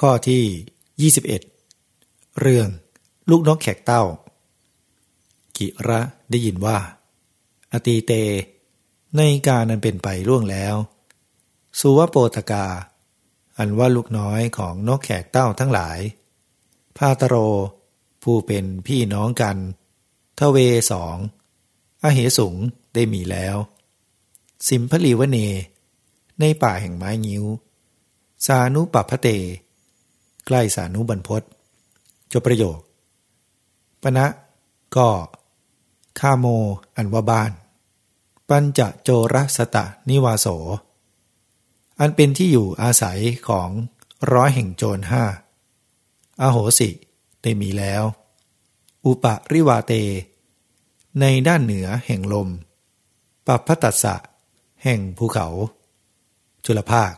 ข้อที่ 21 เรื่องลูกนกแขกเต้า กิระได้ยินว่า อตีเต ในการนั้นเป็นไปล่วงแล้วสุวโปตกา อันว่าลูกน้อยของนกแขกเต้าทั้งหลาย พาตโร ผู้เป็นพี่น้องกัน ทเวสอง อเหสุงได้มีแล้ว สิมพลีวเน ในป่าแห่งไม้งิ้ว สานุปปพเต ใกล้สานุบรรพศจบประโยคปณะก็คาโมอันว่าบ้าน ปัญจโจรสตะนิวาโส อันเป็นที่อยู่อาศัยของร้อยแห่งโจรห้าอโหสิได้มีแล้ว อุปริวาเต ในด้านเหนือแห่งลม ปัพพตัสสะ แห่งภูเขา จุลภาค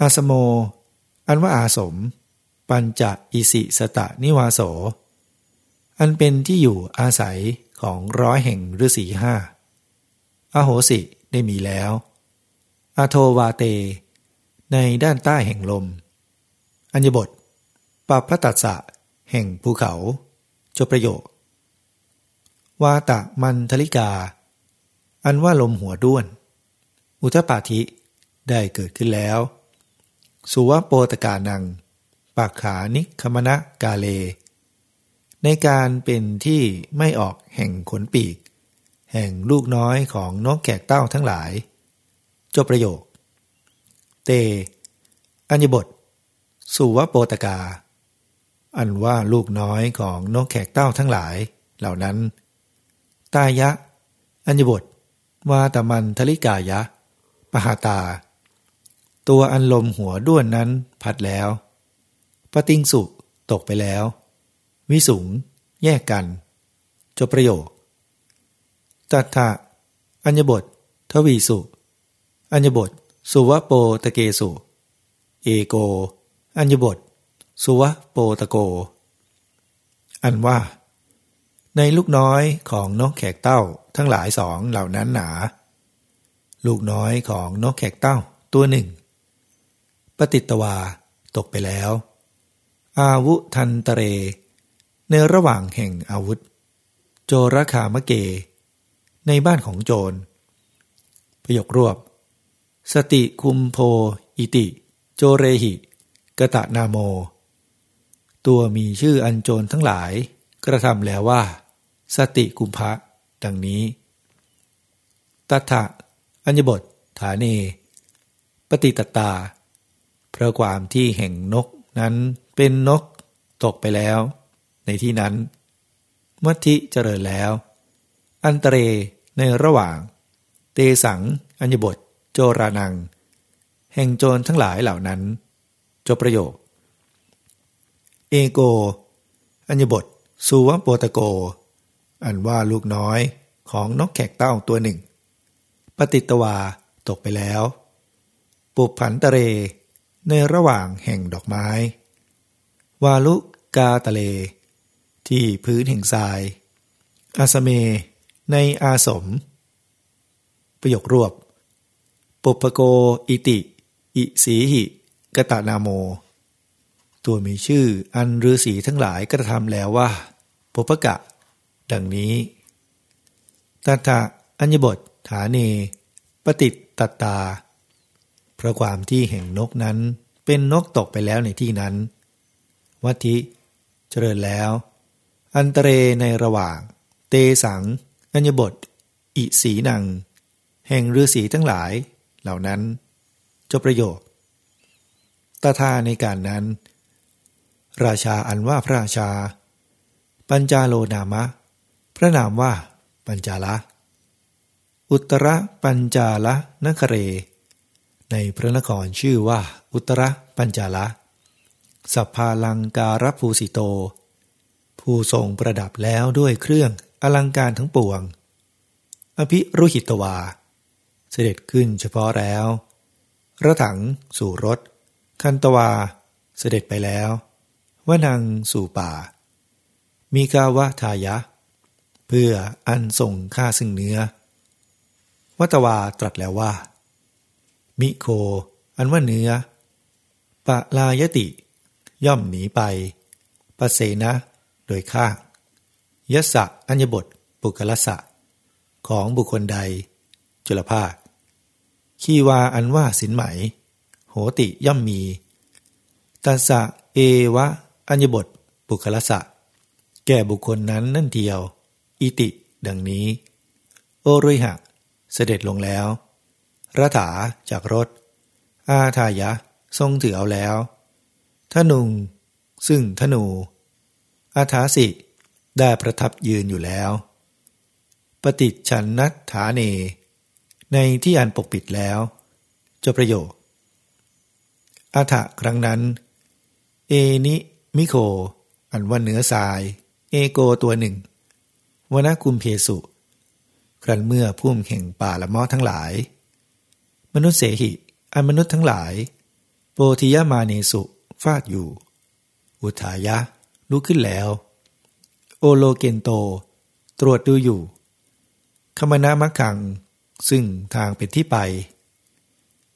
อาสโม อันว่าอาสม ปัญจอิสิสตะนิวาโส อันเป็นที่อยู่อาศัยของร้อยแห่งฤาษีห้าอโหสิได้มีแล้วอโทวาเต ในด้านใต้แห่งลม อัญญบทปัพพตัสสะแห่งภูเขา จบประโยค วาตะมันทลิกา อันว่าลมหัวด้วน อุทปาธิได้เกิดขึ้นแล้ว สุวโปตกานังปากขานิคมณะกาเล ในการเป็นที่ไม่ออกแห่งขนปีก แห่งลูกน้อยของนกแขกเต้าทั้งหลาย จบประโยค เต อัญญบท สุวโปตกา อันว่าลูกน้อยของนกแขกเต้าทั้งหลาย เหล่านั้น ตายะ อัญญบทวาตมันทลิกายะ ปหาตา ตัวอันลมหัวด้วนนั้นพัดแล้ว ปติงสุตกไปแล้ว วิสุง แยกกัน จบประโยค ตัทธะอัญญบท ทวีสุ อัญญบท สุวโปตะเกสุ เอโก อัญญบท สุวโปตะโก อันว่า ในลูกน้อยของนกแขกเต้าทั้งหลายสองเหล่านั้นหนา ลูกน้อยของนกแขกเต้าตัวหนึ่ง ปฏิตวา ตกไปแล้ว อาวุทันตเร ในระหว่างแห่งอาวุธ โจรคามเก ในบ้านของโจร ประโยครวบ สติคุมโพอิติ โจเรหิกะตะนาโม ตัวมีชื่ออันโจรทั้งหลาย กระทำแล้วว่า สติกุมภะดังนี้ตัทะอัญญบท ฐาเนปฏิตตา เพราะความที่แห่งนกนั้นเป็นนกตกไปแล้ว ในที่นั้นมัทธิเจริญแล้ว อันตเรในระหว่าง เตสัง อัญบท โจรานัง แห่งโจรทั้งหลายเหล่านั้น จบประโยค เอโก อัญญบทสุวโปตโก อันว่าลูกน้อยของนกแขกเต้าตัวหนึ่ง ปฏิตวาตกไปแล้ว ปุพันตเร ในระหว่างแห่งดอกไม้ วาลุกาตะเล ที่พื้นแห่งทราย อาสเม ในอาสม ประโยครวบ ปุปโกอิติ อิสีหิ กตานาโม ตัวมีชื่ออันฤาษีทั้งหลายกระทำแล้วว่าปุปกะ ดังนี้ตัทะอัญญบทฐาเนปฏิตตตา ราะความที่แห่งนกนั้น เป็นนกตกไปแล้วในที่นั้น วัติเจริญแล้ว อันตเรในระหว่าง เตสัง อัญบท อิสีนัง แห่งฤาษีทั้งหลาย เหล่านั้น จบประโยคตาทาในการนั้น ราชาอันว่าพระราชา ปัญจาโลนามะ พระนามว่า ปัญจาละ อุตระปัญจาละนคเร ในพระนครชื่อว่า อุตรปัญจาละสัพพาลังการภูสิโต ผู้ทรงประดับแล้วด้วยเครื่องอลังการทั้งปวง อภิรุหิตวา เสด็จขึ้นเฉพาะแล้วระถังสู่รถ คันตวา เสด็จไปแล้ววนังสู่ป่า มีกาวะทายะ เพื่ออันส่งค่าซึ่งเนื้อ วัตวาตรัสแล้วว่า มิโค อันว่าเนื้อ ปะลายติ ย่อมหนีไป ปะเสนะ โดยข้างยสะอัญญบทปุกลสะ ของบุคคลใด จุลภาค ขีวาอันว่าสินไหม โหติย่อมมีตัสะเอวะ อัญญบทปุคลสะ แก่บุคคลนั้นนั่นเดียว อิติ ดังนี้ โอรุยหะ เสด็จลงแล้ว รัฐาจากรถ อาทายะ ทรงถือเอาแล้วทนุง ซึ่งธนู อาทาสิได้ประทับยืนอยู่แล้ว ปฏิชันนัฐาเน ในที่อันปกปิดแล้ว จบประโยค อาถะครั้งนั้น เอนิมิโค อันว่าเนื้อทราย เอโกตัวหนึ่งวนาคุมเพสุ ครั้นเมื่อพุ่มแห่งป่าละมอทั้งหลาย มนุษย์เสหิอันมนุษย์ทั้งหลาย โปธิยมาเนสุฟาดอยู่ อุทายะลุกขึ้นแล้ว โอโลเกนโต ตรวจดูอยู่ คมนามัคัง ซึ่งทางเป็นที่ไป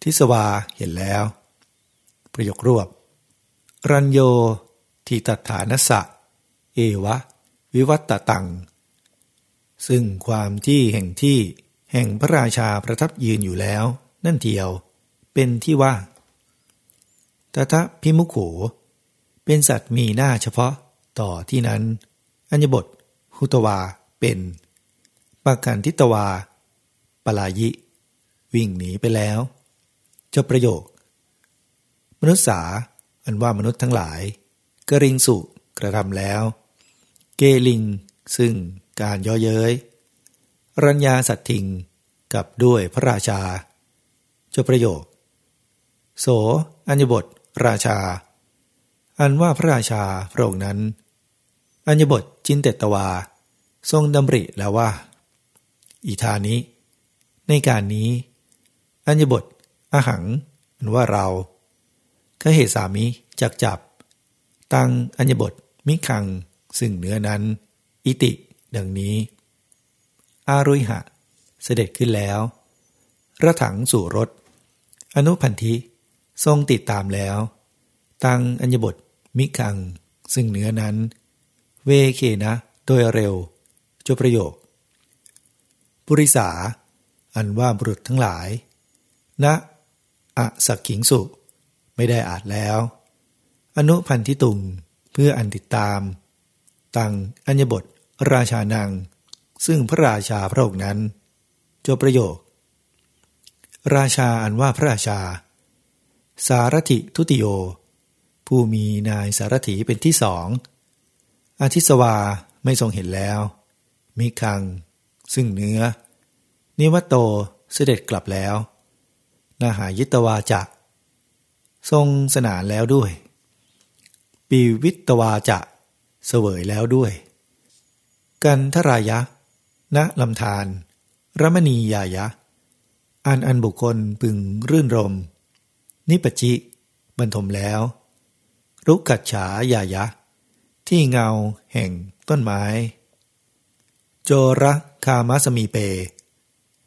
ทิสวาเห็นแล้ว ประโยครวบ รัญโยทีตถานสะ เอวะ วิวัตตตัง ซึ่งความที่แห่งที่แห่งพระราชาประทับยืนอยู่แล้ว นั่นเทียว เป็นที่ว่าตถะพิมุขโข เป็นสัตว์มีหน้าเฉพาะต่อที่นั้น อัญญบท หุตวาเป็นปากันทิตวา ปลายิ วิ่งหนีไปแล้วเจ้าประโยค มนุษย์สาอันว่ามนุษย์ทั้งหลายกริงสุกระทำแล้ว เกลิง ซึ่งการย่อเย้ย รัญญาสัตทิงกับด้วยพระราชา จ้าประโยค โส อัญญบท ราชา อันว่าพระราชาพระองค์นั้น อัญญบทจินเตตวา ทรงดำริแล้วว่า อีธานี้ ในการนี้ อัญญบทอาหัง อันว่าเราขเหตุสามิจักจับ ตั้งอัญญบท มิคัง ซึ่งเนื้อนั้น อิติ ดังนี้ อารุยหะ เสด็จขึ้นแล้วระถังสู่รถ อนุพันธิทรงติดตามแล้ว ตังอัญญบทมิคัง ซึ่งเนื้อนั้น เวเคนะ โดยเร็วจบประโยคปุริสา อันว่าบุรุษทั้งหลายณอะสักขิงสุ ไม่ได้อาจแล้ว อนุพันธิตุง เพื่ออันติดตาม ตังอัญญบทราชานัง ซึ่งพระราชาพระองค์นั้นจบประโยค ราชาอันว่าพระราชา สารถิทุติโย ผู้มีนายสารถีเป็นที่สองอาทิสวาไม่ทรงเห็นแล้ว มิคัง ซึ่งเนื้อ นิวัตโตเสด็จกลับแล้ว นาหายิตวาจะทรงสนานแล้วด้วย ปีวิตวาจะเสวยแล้วด้วย กันทรายะณลำธารรมณียายะ อันอันบุคคลพึงรื่นรม นิปจิ บรรทมแล้ว รุกกัจฉายายะ ที่เงาแห่งต้นไม้ โจรคามาสมีเป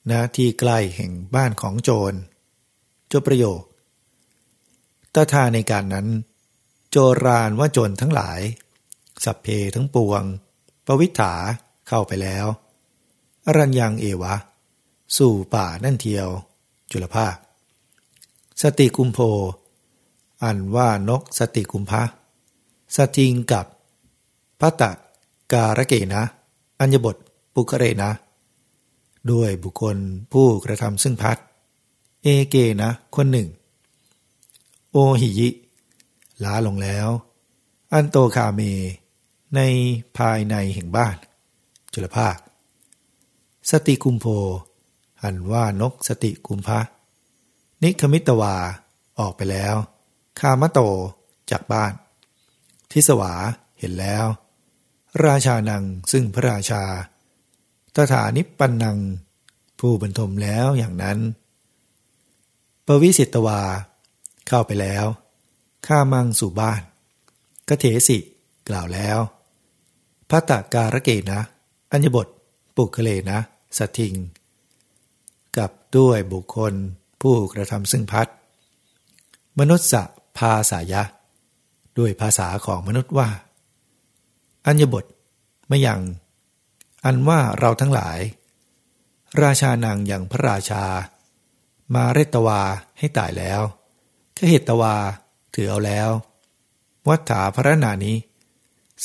ณที่ใกล้แห่งบ้านของโจรจบประโยคตาทาในการนั้น โจรานว่าโจรทั้งหลาย สัพเพทั้งปวง ปวิถาเข้าไปแล้วอรัญยังเอวะ สู่ป่านั่นเทียว จุลภาค สติกุมโพ อันว่านกสติกุมพะสติงกับพัตตะการะเกนะ อัญญบทปุคเรนะ ด้วยบุคคลผู้กระทำซึ่งพัด เอเกนะคนหนึ่ง โอหิยิล้าลงแล้ว อันโตคาเม ในภายในแห่งบ้าน จุลภาค สติกุมโพ อันว่านกสติกุมพะนิคมิตวา ออกไปแล้ว คามโตจากบ้าน ทิสวาเห็นแล้ว ราชานังซึ่งพระราชา ตถานิปันนัง ผู้บรรทมแล้วอย่างนั้น ปวิสิตวา เข้าไปแล้วข้ามังสู่บ้านกเถสิ กล่าวแล้วพัตตการะเกนะ อัญญบท ปุกเลนะสทิง กับด้วยบุคคลผู้กระทำซึ่งพัดมนุษย์สะภาษายะ ด้วยภาษาของมนุษย์ว่า อัญญบทไม่ยังอันว่าเราทั้งหลาย ราชานางอย่างพระราชา มาเรตวาให้ตายแล้วขเหตวาถือเอาแล้ว วัฏฐาพระนานี้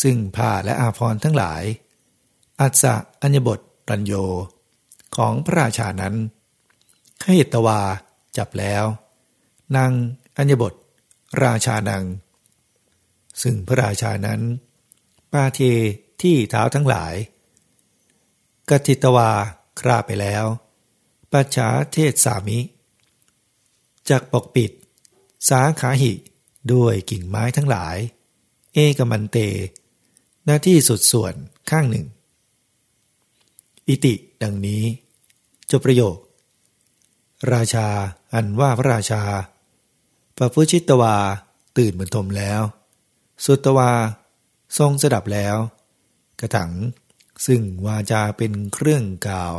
ซึ่งผ้าและอาภรณ์ทั้งหลาย อัศอัญญบทรัญโย ของพระราชานั้น ขเหตวาจับแล้ว นางอัญญบท ราชานัง ซึ่งพระราชานั้น ปาเทที่เท้าทั้งหลาย กติตวาคราไปแล้ว ปัจฉาเทศสามิ จากปกปิด สาขาหิ ด้วยกิ่งไม้ทั้งหลาย เอกมันเต หน้าที่สุดส่วนข้างหนึ่ง อิติดังนี้ จบประโยค ราชา อันว่าพระราชาปพุชิตวา ตื่นบรรทมแล้ว สุตวา ทรงสดับแล้ว กระถัง ซึ่งวาจาเป็นเครื่องกล่าว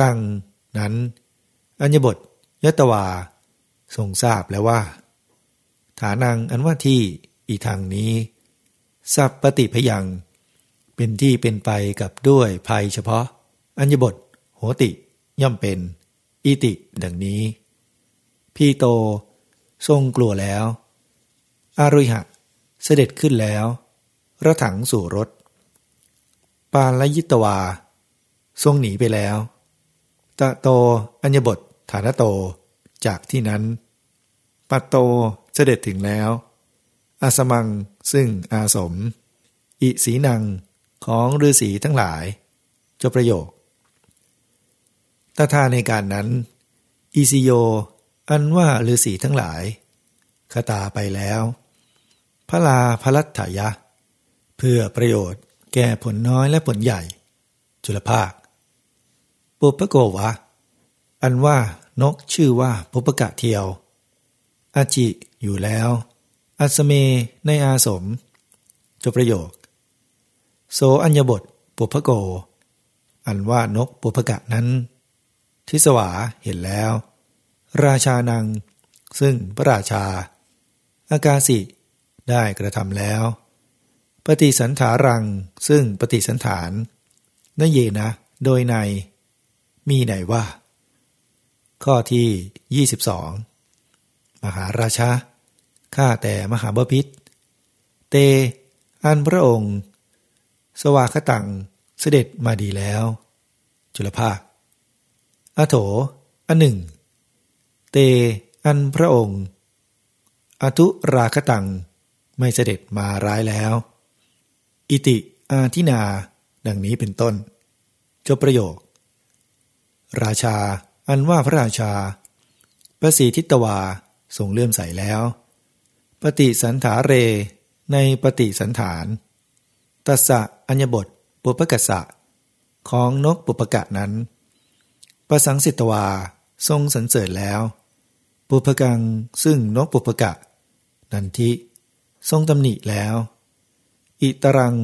ตั้งนั้น อัญญบทยตวา ทรงทราบแล้วว่า ฐานังอันว่าที่อีทางนี้สัพปฏิพยัง เป็นที่เป็นไปกับด้วยภัยเฉพาะ อัญญบทโหติย่อมเป็น อิติดังนี้ พี่โต ทรงกลัวแล้ว อารุหะ เสด็จขึ้นแล้ว ระถังสู่รถ ปาลยิตวา ทรงหนีไปแล้ว ตะโต อัญญบทฐานโต จากที่นั้นปัตโต เสด็จถึงแล้ว อาสมัง ซึ่งอาสม อิสีนัง ของฤาษีทั้งหลาย จบประโยค ตาทาในการนั้น อิซิโย อันว่าฤาษีทั้งหลายคตาไปแล้ว พระลาพลัตถายะ เพื่อประโยชน์แก่ผลน้อยและผลใหญ่ จุลภาค ปุปโกวะ อันว่านกชื่อว่าปุปกะเทียว อาจิอยู่แล้ว อัสเมในอาสม จบประโยค โสอัญญบทปุพโก อันว่านกปุพกะนั้น ทิสวาเห็นแล้ว ราชานัง ซึ่งพระราชา อากาสิ ได้กระทำแล้ว ปฏิสันถารัง ซึ่งปฏิสันฐานนเยนะ โดยใน มีไหนว่า ข้อที่ 22 มหาราชาข้าแต่มหาบพิษเต อันพระองค์ สวาคตังเสด็จมาดีแล้ว จุลภาค อโถ อันหนึ่ง เต อันพระองค์อทุราคตัง ไม่เสด็จมาร้ายแล้ว อิติอาทินา ดังนี้เป็นต้น จบประโยค ราชา อันว่าพระราชาประสีทิตวาทรงเลื่อมใสแล้ว ปฏิสันถาเร ในปฏิสันฐาน ตัสสะอัญญบทปุปกัสสะ ของนกปุปกะนั้น ประสังสิตวาทรงสรรเสริญแล้ว ปุพกังซึ่งนกปุพกะ นันทิทรงตำหนิแล้ว อิตรัง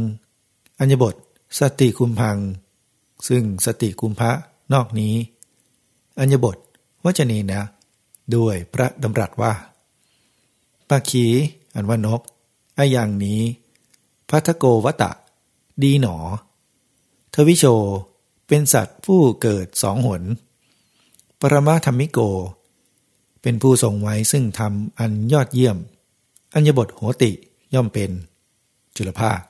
อัญญบท สติคุมพัง ซึ่งสติคุมพระนอกนี้ อัญญบทวจนีนะ ด้วยพระดำรัสว่าปาขีอันว่านกออย่างนี้ พัทโกวตะ ดีหนอ ทวิโช เป็นสัตว์ผู้เกิดสองหน ปรมาธรรมิโก เป็นผู้ทรงไว้ซึ่งทำอันยอดเยี่ยม อัญญบทโหติย่อมเป็น จุลภาค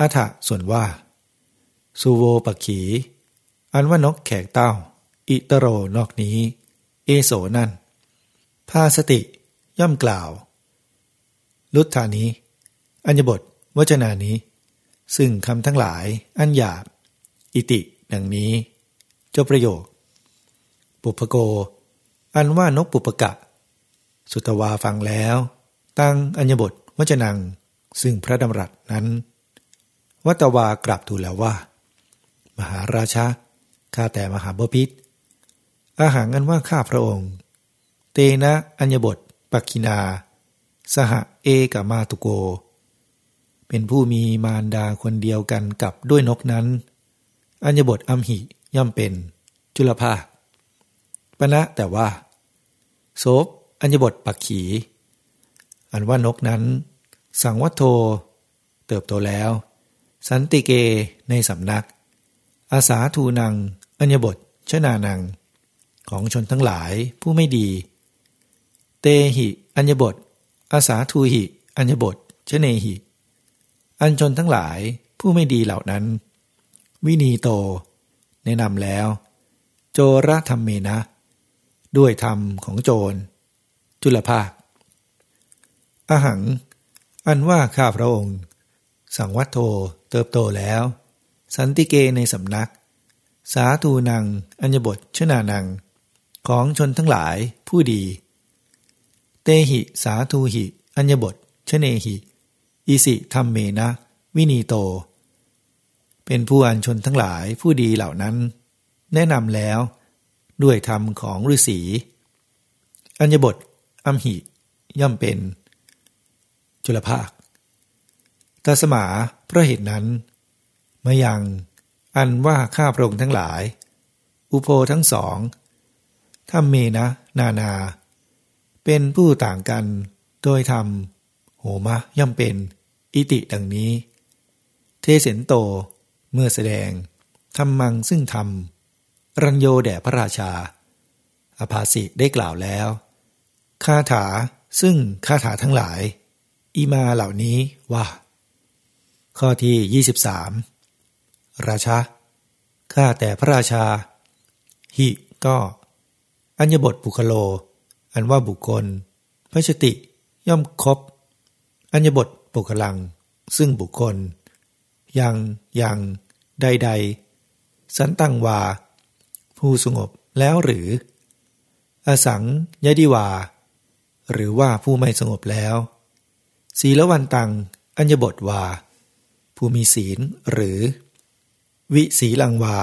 อัฐะส่วนว่า สุโวปขี อันว่านกแขกเต้า อิตโรนอกนี้ เอโสนั่นภาสติย่อมกล่าว ลุทธานี้ อัญญบทวจนานี้ ซึ่งคำทั้งหลายอันหยาบ อิติ ดังนี้ เจ้าประโยค ปุพโก อันว่านกปุปกะ สุตวาฟังแล้ว ตั้งอัญญบทวจนัง ซึ่งพระดำรัสนั้น วัตวากลับทูลแล้วว่า มหาราชาข้าแต่มหาบพิษอาหารอันว่าข้าพระองค์ เตนะอัญญบทปักคินา สหเอกมาตุโก เป็นผู้มีมารดาคนเดียวกันกับด้วยนกนั้น อัญญบทอัมหิย่อมเป็นจุลภาคปณะแต่ว่าโสบอัญญบทปักขี อันว่านกนั้น สังวัตโท เติบโตแล้ว สันติเกในสำนัก อาสาทูนัง อัญญบทชนานัง ของชนทั้งหลายผู้ไม่ดี เตหิอัญญบท อาสาทูหิ อัญญบทชเนหิ อัญชนทั้งหลายผู้ไม่ดีเหล่านั้น วินีโต แนะนำแล้ว โจรธรรมเมนะ ด้วยธรรมของโจร จุลภาคอหัง อันว่าข้าพระองค์ สังวัตโทเติบโตแล้ว สันติเกในสำนัก สาธูนัง อัญญบทชนานัง ของชนทั้งหลายผู้ดี เตหิสาธูหิ อัญญบทชเนหิ อิสิธรรมเมนะ วินีโต เป็นผู้อันชนทั้งหลายผู้ดีเหล่านั้น แนะนำแล้ว ด้วยธรรมของฤาษี อัญญบทอัมหิ ย่อมเป็น จุลภาคตาสมาเพราะเหตุนั้นมายังอันว่าข้าพระองค์ทั้งหลาย อุโพทั้งสองทำเมนะ นานา เป็นผู้ต่างกัน โดยทำโหมะย่อมเป็น อิติดังนี้ เทเสนโต เมื่อแสดงทำมังซึ่งทำรัญโยแด่พระราชา อภาสิได้กล่าวแล้ว คาถาซึ่งคาถาทั้งหลาย อีมาเหล่านี้ว่า ข้อที่ 23 ราชาข้าแต่พระราชา หิก็ อัญญบทบุคโล อันว่าบุคคลพระชติย่อมครบอัญญบทบุคลัง ซึ่งบุคคล ยังยังใด ๆ สันตังวา ผู้สงบแล้วหรือ อสังยดิวา หรือว่าผู้ไม่สงบแล้วศีลวันตัง อัญญบทวา ผู้มีศีลหรือ วิศีลังวา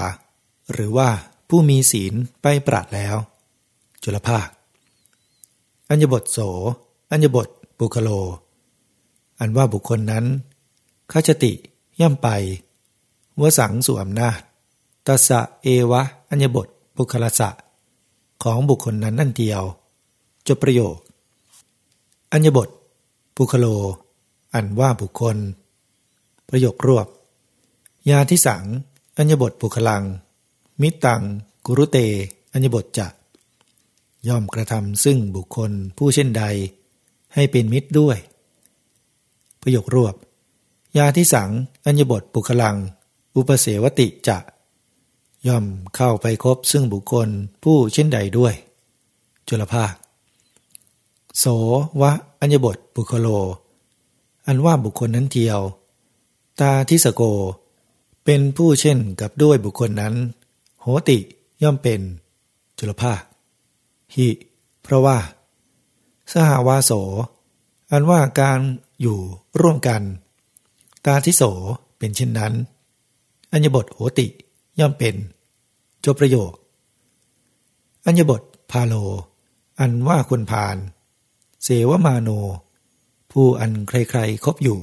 หรือว่าผู้มีศีลไปปราดแล้ว จุลภาค อัญญบทโส อัญญบทบุคโล อันว่าบุคคลนั้นข้าชติ ย่ำไปวสังสู่อำนาจตัสสะเอวะ อัญญบทบุคลสะ ของบุคคลนั้นนั่นเดียว จบประโยค อัญญบทบุคโล อันว่าบุคคล ประโยครวบ ยาที่สัง อัญญบทบุคลัง มิตัง กุรุเต อัญญบทจะ ย่อมกระทำซึ่งบุคคลผู้เช่นใด ให้เป็นมิตรด้วย ประโยครวบ ยาที่สัง อัญญบทบุคลัง อุปเสวติจะ ย่อมเข้าไปคบซึ่งบุคคลผู้เช่นใดด้วย จุลภาค โสวะอัญญบทบุคโล อันว่าบุคคลนั้นเทียว ตาทิสโก เป็นผู้เช่นกับด้วยบุคคลนั้น โหติย่อมเป็น จุลภาค หิ เพราะว่า สหาวาโส อันว่าการอยู่ร่วมกัน ตาทิโสเป็นเช่นนั้น อัญญบทโหติย่อมเป็นจบประโยค อัญญบทพาโล อันว่าควรพาน เสวมาโน ผู้อันใครๆคบอยู่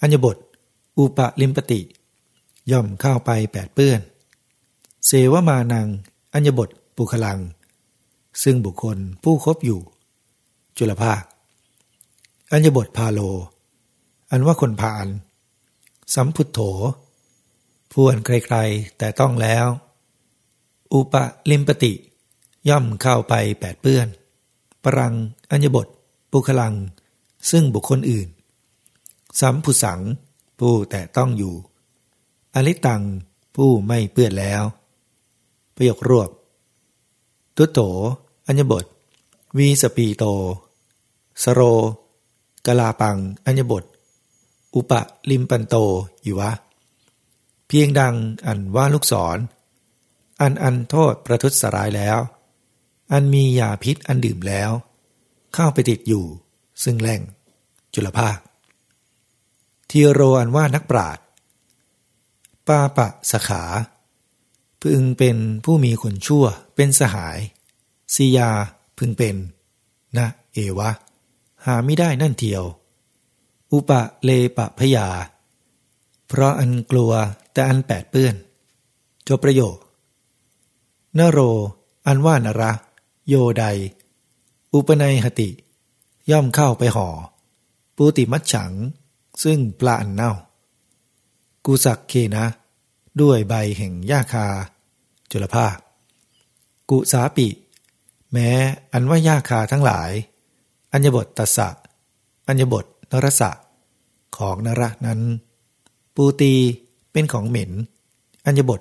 อัญญบท อุปลิมปติ ย่อมเข้าไปแปดเปื้อน เสวมานัง อัญญบทปุคลัง ซึ่งบุคคลผู้คบอยู่ จุลภาค อัญญบทพาโล อันว่าคนพาล สัมพุทโธผู้อันใครๆแต่ต้องแล้ว อุปลิมปติ ย่อมเข้าไปแปดเปื้อน ปรัง อัญบทปุคลัง ซึ่งบุคคลอื่น สัมผุสัง ผู้แต่ต้องอยู่ อลิตัง ผู้ไม่เปื้อนแล้ว ประโยครวบ ตุโต อัญบท วีสปีโต สโรกลาปัง อัญญบท อุปลิมปันโตอยู่วะ เพียงดังอันว่าลูกศรอันอันโทษประทุษร้ายแล้ว อันมียาพิษอันดื่มแล้ว เข้าไปติดอยู่ ซึ่งแหล่งจุลภาค ทีโรอันว่านักปราดปาปะสขาพึงเป็นผู้มีคนชั่วเป็นสหายสียาพึงเป็น นะ เอวะ หาไม่ได้นั่นเทียว อุปะเลปะพยา เพราะอันกลัวแต่อันแปดเปื้อน จบประโยคนโร อันว่านระ โยใด อุปนัยหติ ย่อมเข้าไปห่อ ปูติมัดฉัง ซึ่งปลาอันเน่า กุสักเคนะ ด้วยใบแห่งหญ้าคา จุลภาคกุสาปิ แม้อันว่าหญ้าคาทั้งหลาย อัญญบทตัสสะอัญญบทนรสะ ของนรนั้น ปูตีเป็นของเหม็น อัญญบท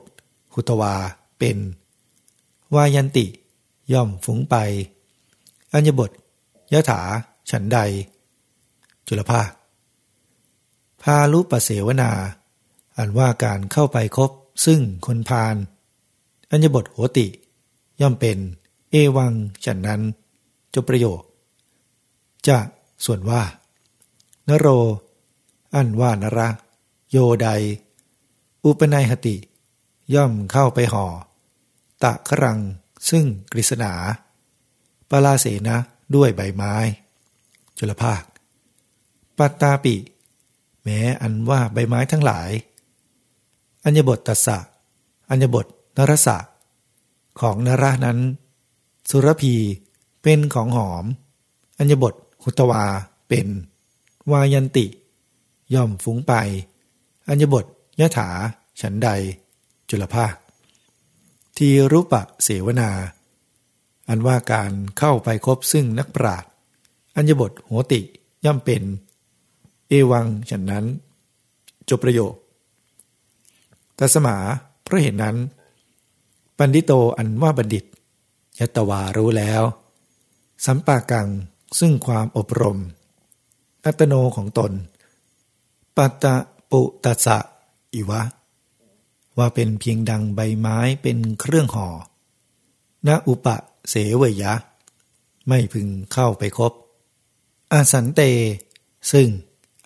หุตวาเป็น วายันติ ย่อมฟุ้งไป อัญญบทยะถา ฉันใด จุลภาค พาลุปเสวนา อันว่าการเข้าไปคบซึ่งคนพาลอัญญบทโหติ ย่อมเป็น เอวังฉันนั้นจบประโยค จะส่วนว่า นโร อันว่านระโยใด อุปนัยหติ ย่อมเข้าไปห่อ ตะครัง ซึ่งกฤษณาปลาเสนะด้วยใบไม้ จุลภาค ปัตตาปิ แม้อันว่าใบไม้ทั้งหลาย อัญญบทตัสสะ อัญญบทนรสะ ของนรานั้น สุรพีเป็นของหอม อัญญบทหุตวาเป็น วายันติ ย่อมฟุ้งไป อัญญบทยะถา ฉันใด จุลภาค ทีรุปะเสวนา อันว่าการเข้าไปคบซึ่งนักปราชญ์อัญญบทโหติย่อมเป็น เอวังฉันนั้น จบประโยคตัสมาเพราะเหตุนนั้นปันดิโตอันว่าบัณฑิตยตวารู้แล้ว สัมปากังซึ่งความอบรม อัตโนของตน ปัตตะปุตัสะอิวะ ว่าเป็นเพียงดังใบไม้เป็นเครื่องห่อณอุปะเสวยะ ไม่พึงเข้าไปคบ อาสันเต ซึ่ง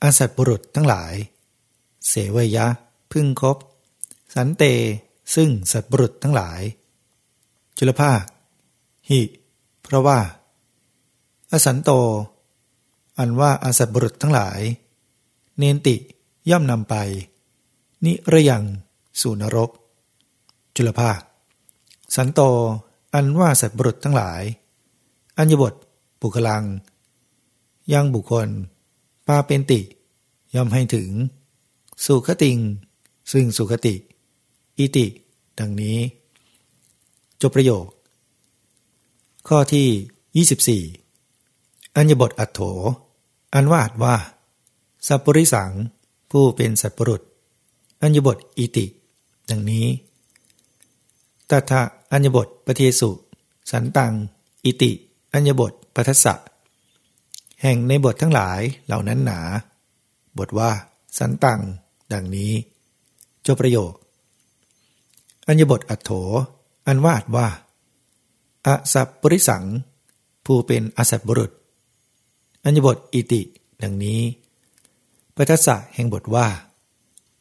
อาสัตบุรุษทั้งหลาย เสวยะ พึงคบ สันเต ซึ่งสัตบุรุษทั้งหลาย จุลภาค หิ เพราะว่า อสันโต อันว่าอาสัตบุรุษทั้งหลาย เนนติย่อมนำไป นิระยังสู่นรก จุลภาค สันโต อันว่าสัตว์บรุษทั้งหลาย อัญญบทปุคลัง ยังบุคคล ปาเป็นติ ย่อมให้ถึง สุขติง ซึ่งสุขติ อิติ ดังนี้ จบประโยค ข้อที่ 24 อัญญบทอัตโถ อันว่าอัดว่า สัพปริสัง ผู้เป็นสัตว์ปรุษ อัญญบทอิติ ดังนี้ตถะอัญญบทปเทสุ สันตัง อิติ อัญญบทปทัสสะแห่งในบททั้งหลายเหล่านั้นหนา บทว่า สันตัง ดังนี้จบประโยค อัญญบทอัตโถ อันวาดว่าอสัพปริสัง ผู้เป็นอสัตบุรุษ อัญญบทอิติ ดังนี้ ปทัสสะแห่งบทว่า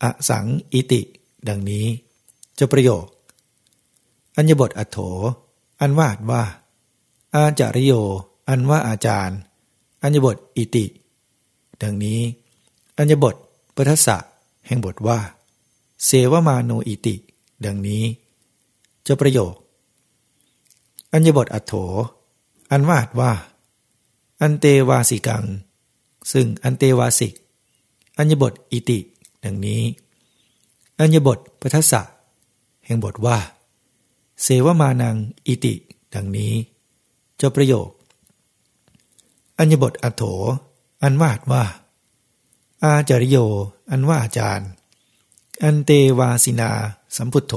อสังอิติ ดังนี้จบประโยค อัญญบทอโถ อันวาดว่า อาจาริโย อันว่าอาจารย์ อัญญบทอิติ ดังนี้ อัญญบทปทัสสะแห่งบทว่า เสวมาโนอิติ ดังนี้จบประโยค อัญญบทอโถ อันวาดว่า อันเตวาสิกัง ซึ่งอันเตวาสิก อัญญบทอิติ ดังนี้ อัญญบทปทัสสะแห่งบทว่า เสวมานังอิติ ดังนี้จบประโยค อัญญบทอัโถ อันวาดว่า อาจาริโย อันว่าอาจารย์ อันเตวาสินา สัมพุทโธ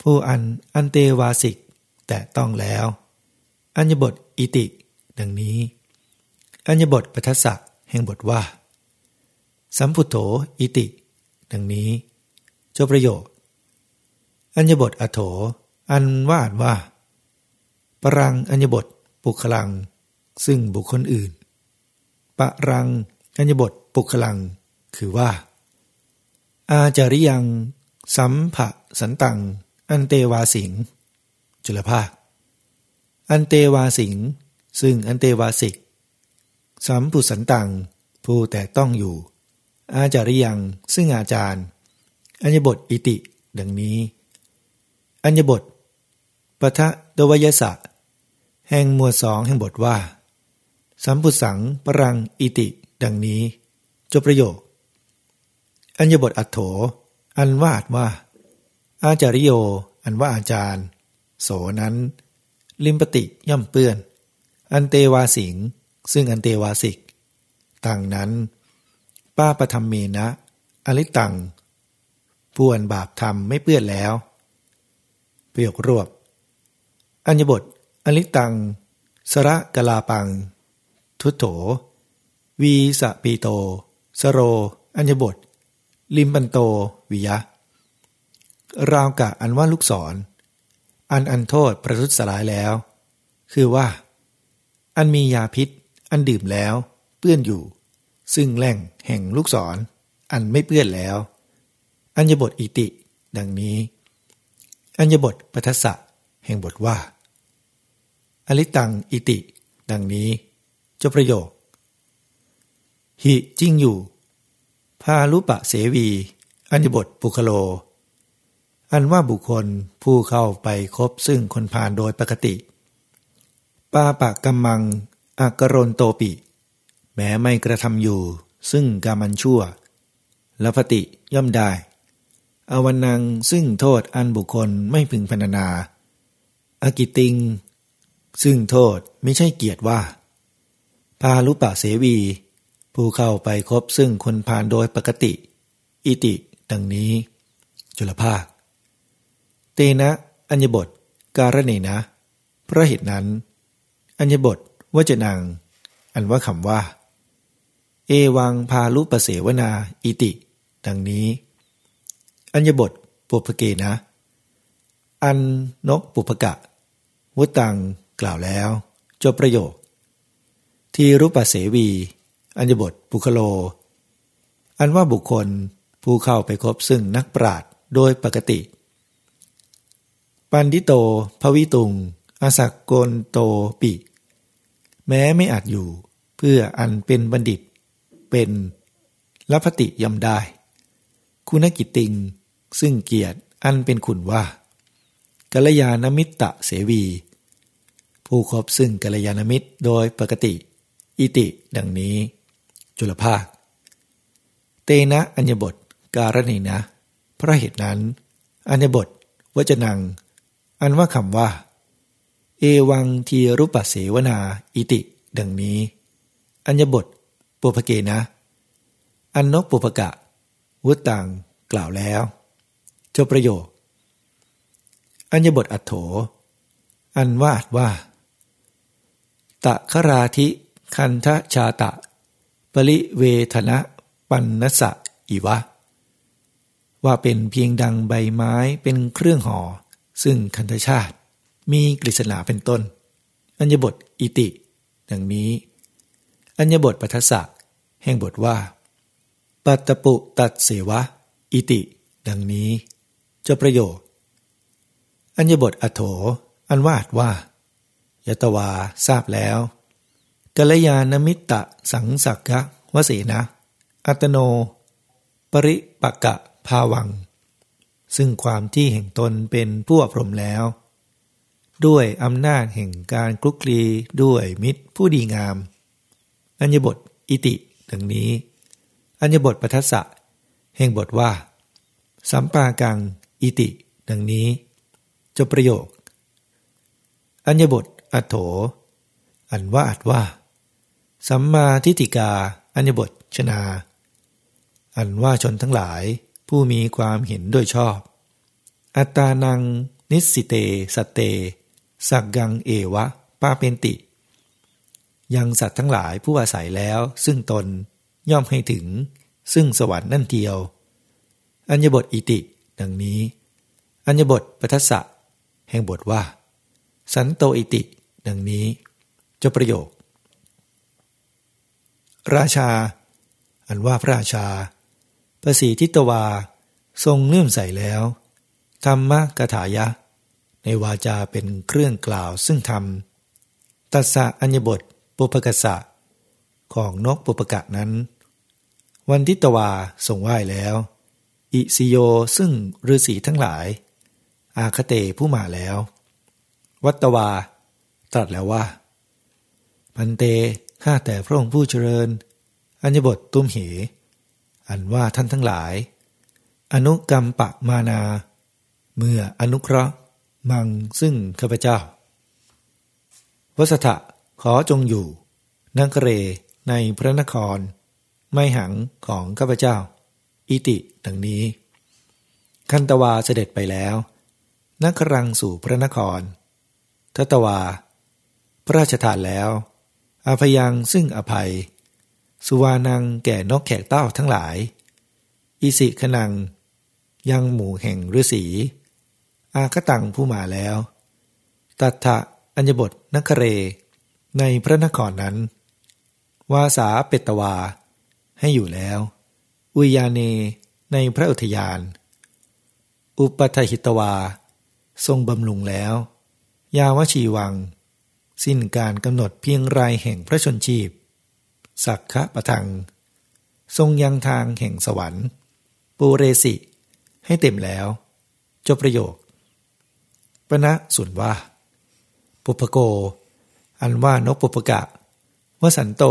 ผู้อันอันเตวาสิก แต่ต้องแล้ว อัญญบทอิติ ดังนี้ อัญญบทปทัสสะแห่งบทว่า สัมพุทโธอิติ ดังนี้จบประโยค อัญญบทอโถ อันวาดว่า ปรังอัญญบทปุคลัง ซึ่งบุคคลอื่น ปรังอัญญบทปุคลัง คือว่า อาจาริยังสัมภะสันตัง อันเตวาสิง จุลภาค อันเตวาสิง ซึ่งอันเตวาสิก สัมผุสันตัง ผู้แต่ต้องอยู่ อาจาริยังซึ่งอาจารย์ อัญญบทอิติ ดังนี้ อัญญบทปทะดวยสะ แห่งหมวดสองแห่งบทว่า สัมพุสังปรังอิติ ดังนี้ จบประโยค อัญญบทอัตโถ อันวาดว่า อาจาริโย อันว่าอาจารย์ โสนั้น ลิมปติย่อมเปื้อน อันเตวาสิง ซึ่งอันเตวาสิกต่างนั้น ป้าปธรรมเมนะ อลิตังผู้อันบาปทำไม่เปื้อนแล้ว ประโยครวบ อัญญบท อลิตัง สระกลาปัง ทุตโถ วีสะปีโต สโร อัญญบท ลิมปันโต วิยะ ราวกะอันว่าลูกศรออันอันโทษประทุษร้ายแล้ว คือว่า อันมียาพิษ อันดื่มแล้ว เปื้อนอยู่ ซึ่งแหล่ง แห่งลูกศรออันไม่เปื้อนแล้ว อัญญบทอิติ ดังนี้ อัญญบทปัทสะแห่งบทว่า อลิตังอิติ ดังนี้จบประโยค หิจิงอยู่พาลุปะเสวี อัญญบทปุคโล อันว่าบุคคลผู้เข้าไปคบซึ่งคนผ่านโดยปกติปาปะกัมมังอากรนโตปิ แม้ไม่กระทำอยู่ ซึ่งกามันชั่ว และปฏิย่อมได้ อวันนังซึ่งโทษอันบุคคลไม่พึงพรรณนาอากิติง ซึ่งโทษไม่ใช่เกียรติว่า พาลุปะเสวี ผู้เข้าไปคบซึ่งคนผ่านโดยปกติ อิติดังนี้ จุลภาค เตนะอัญญบท การเนนะ เพราะเหตุนั้น อัญญบทวจนัง อันว่าคำว่า เอวังพาลุปเสวนา อิติ ดังนี้ อัญญบทปุพเกนะ อันนกปุพกะ วุตังกล่าวแล้ว จบประโยค ทีรุปเสวี อัญญบทปุคโล อันว่าบุคคลผู้เข้าไปคบซึ่งนักปราดโดยปกติ ปันดิโตภวิตุงอาศักโกนโตปิ แม้ไม่อาจอยู่เพื่ออันเป็นบัณฑิต เป็นลัพติยำได้ คุณกิตติง ซึ่งเกียรติอันเป็นขุนว่ากัลยาณมิตรเสวี ผู้ครบซึ่งกัลยาณมิตรโดยปกติ อิติดังนี้ จุลภาค เตนะอัญญบทการณีนะ เพราะเหตุนั้น อัญญบทวจนัง อันว่าคำว่า เอวังทีรุปเสวนา อิติ ดังนี้ อัญญบท ปุพเกนะ อันนกปุพกะ วุตังกล่าวแล้วจบประโยค อัญญบทอัโถ อันวาดว่า ตะคราธิคันทชาตะ ปริเวทนะปันนสะอีวะ ว่าเป็นเพียงดังใบไม้เป็นเครื่องห่อ ซึ่งคันธชาติ มีกฤษณาเป็นต้น อัญญบทอิติ ดังนี้ อัญญบทปัทสะ แห่งบทว่า ปัตตปุตัดเสวะ อิติ ดังนี้ จะประโยชน์อัญญบทอโถ อันวาดว่ายตวาทราบแล้วกัลยาณมิตรสังสักกะวสีนะ อัตโน ปริปักกะภาวัง ซึ่งความที่แห่งตนเป็นผู้อภรมแล้ว ด้วยอำนาจแห่งการคลุกคลีด้วยมิตรผู้ดีงาม อัญญบทอิติ ดังนี้ อัญบทปัทสะแห่งบทว่า สัมปากัง อิติ ดังนี้จบประโยค อัญบทอัโถ อันว่าอัดว่า สัมมาทิฏฐิกา อัญญบทชนา อันว่าชนทั้งหลาย ผู้มีความเห็นโดยชอบ อัตตานัง นิสิเตสเต สักกังเอวะปาเป็นติ ยังสัตว์ทั้งหลายผู้อาศัยแล้ว ซึ่งตนย่อมให้ถึง ซึ่งสวรรค์นั่นเดียว อัญญบทอิติ ดังนี้ อัญญบทปัทสะแห่งบทว่า สันโตอิติ ดังนี้จบประโยค ราชา อันว่าพระราชาประสีทิตวา ทรงเลื่อมใสแล้วธรรมะกถายะ ในวาจาเป็นเครื่องกล่าวซึ่งธรรมตัสสะอัญญบท ปุปกสะของนกปุปกะนั้น วันทิตวาทรงไหว้แล้ว อิสิโยซึ่งฤาษีทั้งหลาย อาคเตผู้มาแล้ว วัตวา ตรัสแล้วว่า พันเตข้าแต่พระองค์ผู้เจริญ อัญญบทตุ้มเห อันว่าท่านทั้งหลาย อนุกรรมปะมานา เมื่ออนุเคราะห์มังซึ่งข้าพเจ้าวสถะ ขอจงอยู่นังเรในพระนคร ไม่หังของข้าพเจ้า อิติดังนี้ คันตวาเสด็จไปแล้วนักรังสู่พระนคร ทัตวา พระราชทานแล้วอาพยังซึ่งอภัย สุวานังแก่นกแขกเต้าทั้งหลาย อิสิขนัง ยังหมู่แห่งฤาษี อากตังผู้มาแล้ว ตัทธะอัญญบทนคเร ในพระนครนั้น วาสาเปตวา ให้อยู่แล้ว อุยาเนในพระอุทยาน อุปทหิตวา ทรงบำรุงแล้ว ยาวชีวัง สิ้นการกำหนดเพียงรายแห่งพระชนชีพ สักขะปะทัง ทรงยังทางแห่งสวรรค์ปูเรสิ ให้เต็มแล้วจบประโยคปณะส่วนว่าปุพโก อันว่านกปุพกะ วสันโต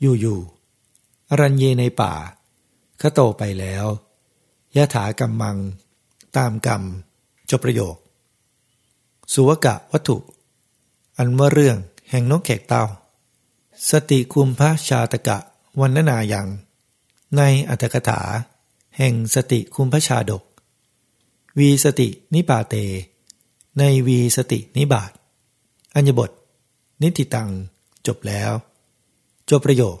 อยู่อยู่อรัญเยในป่าขโตไปแล้วยะถากรรมัง ตามกรรม จบประโยค สุวกะวัตถุ อันว่าเรื่องแห่งนกแขกเต้า สติคุมพระชาตกะวันนายัง ในอัตถกถา แห่งสติคุมพระชาดก วีสตินิปาเต ในวีสตินิบาตอัญญบท นิติตัง จบแล้ว จบประโยค